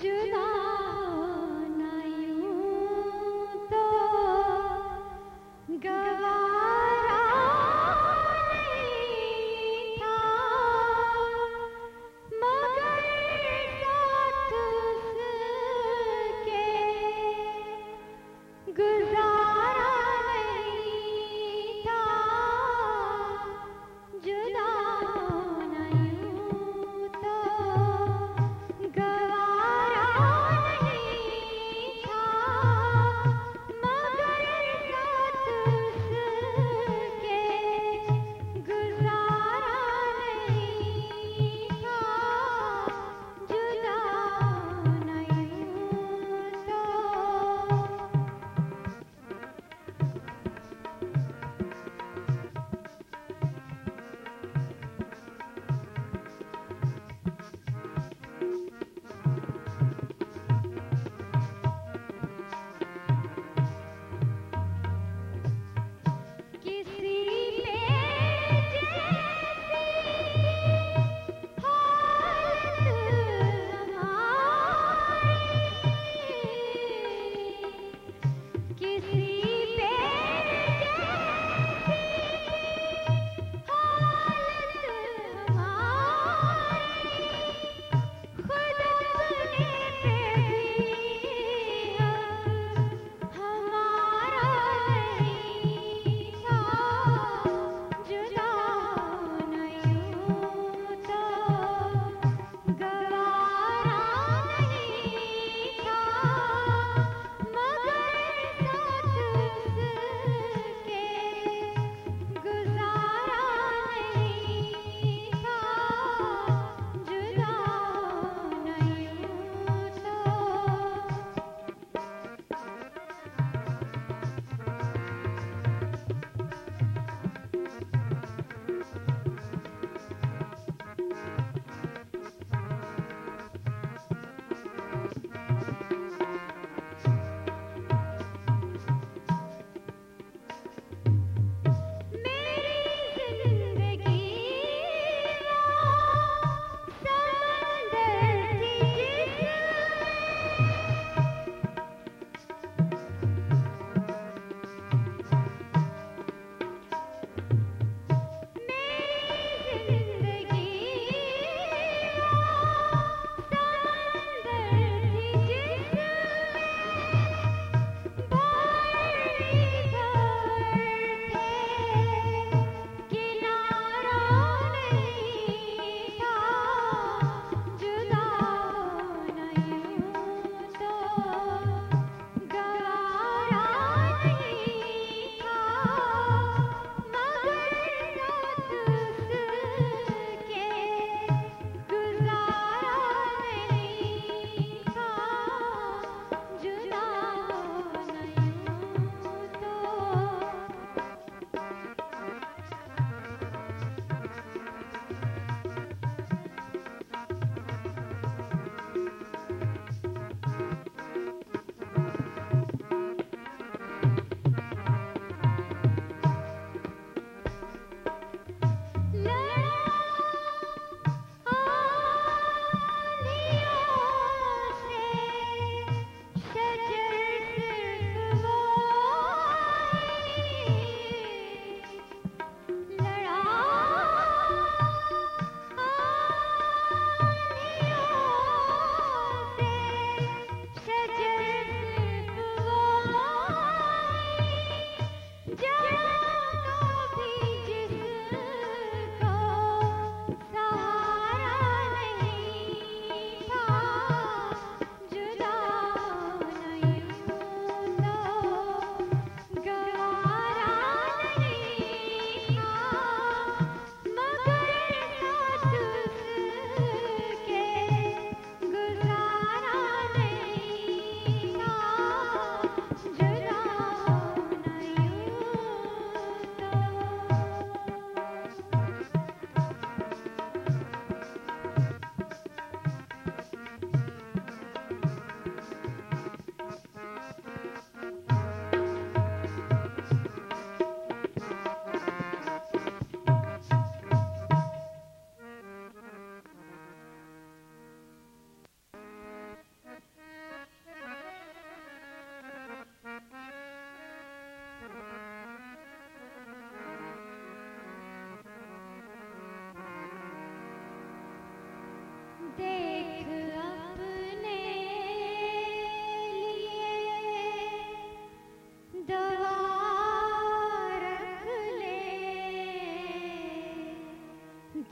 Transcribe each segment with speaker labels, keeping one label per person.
Speaker 1: جدا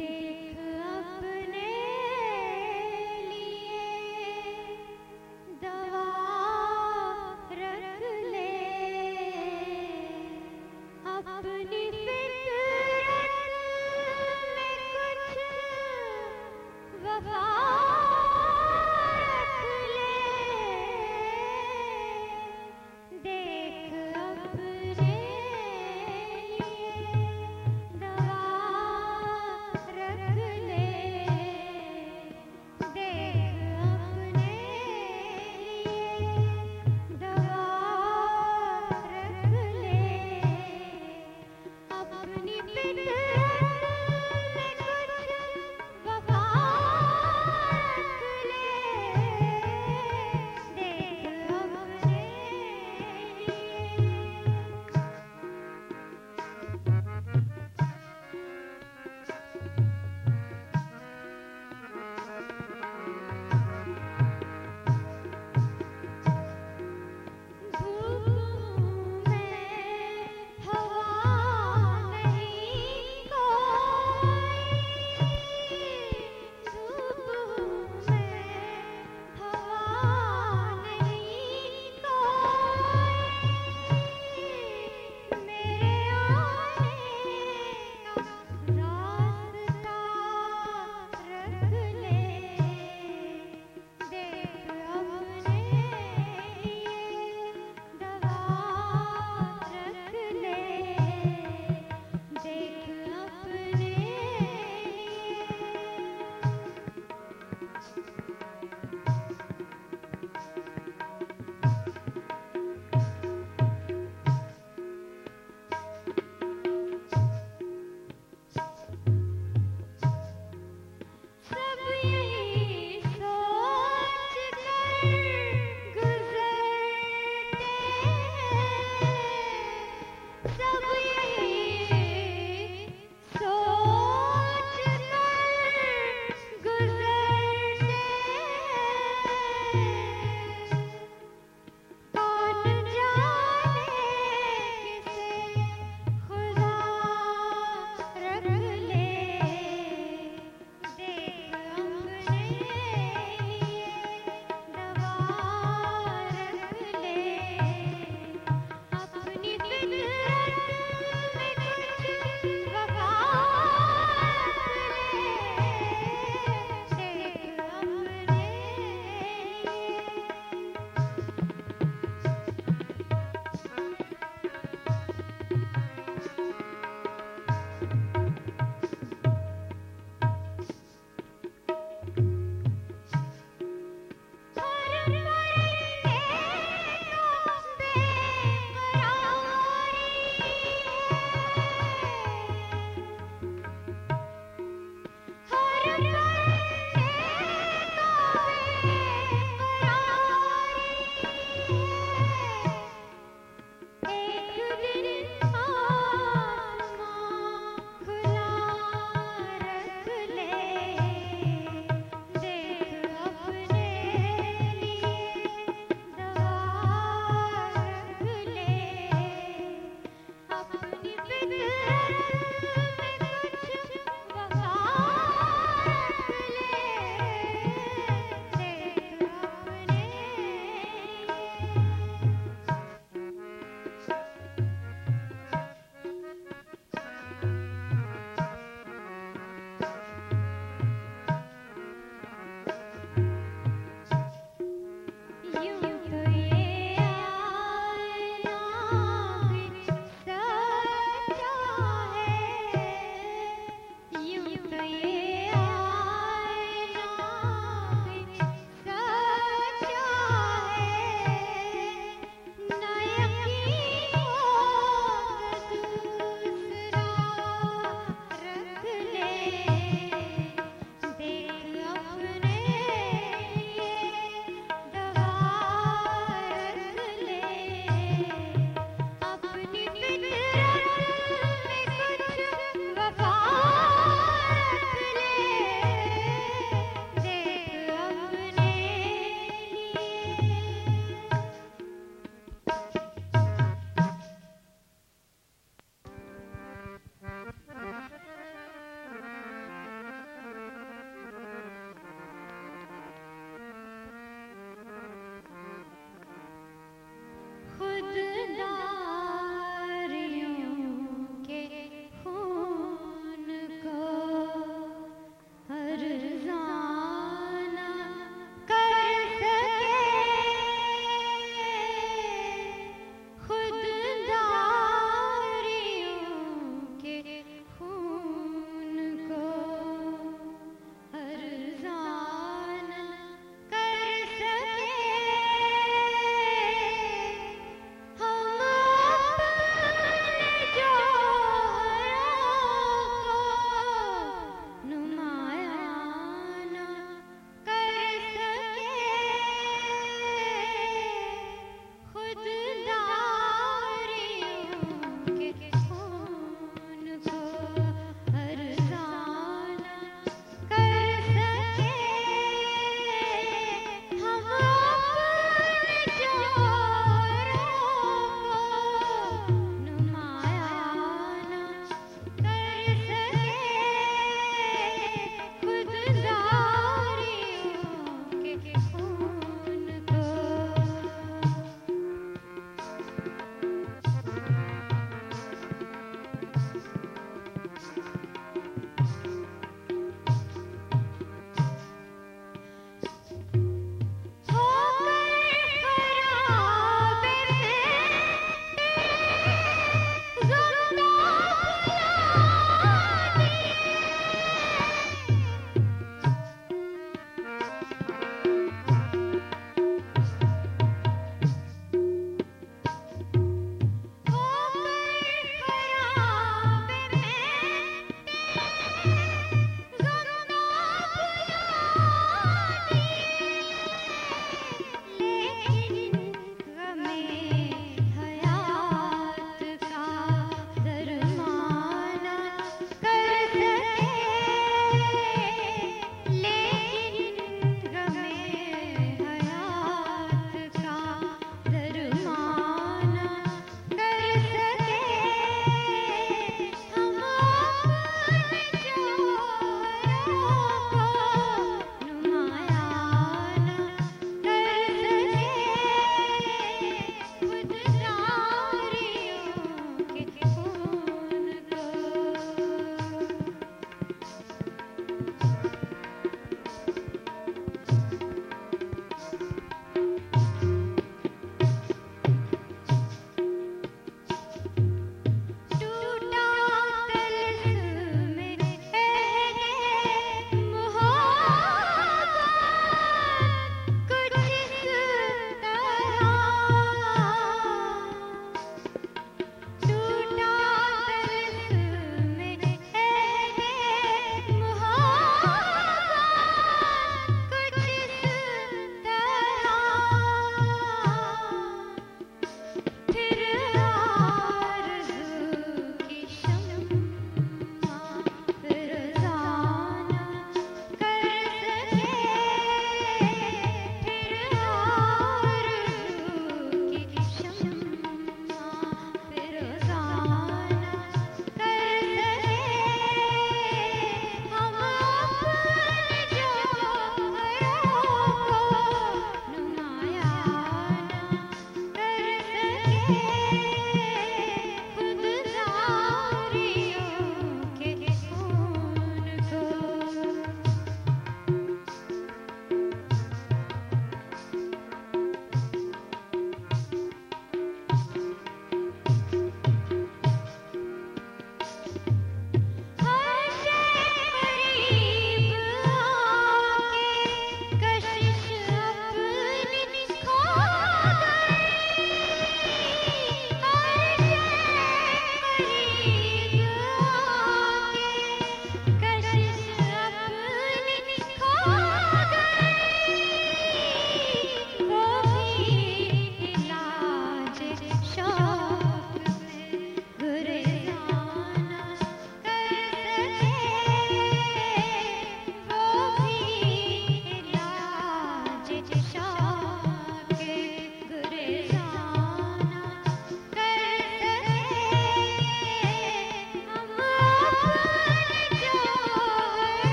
Speaker 1: دیکھ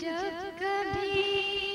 Speaker 1: جب کبھی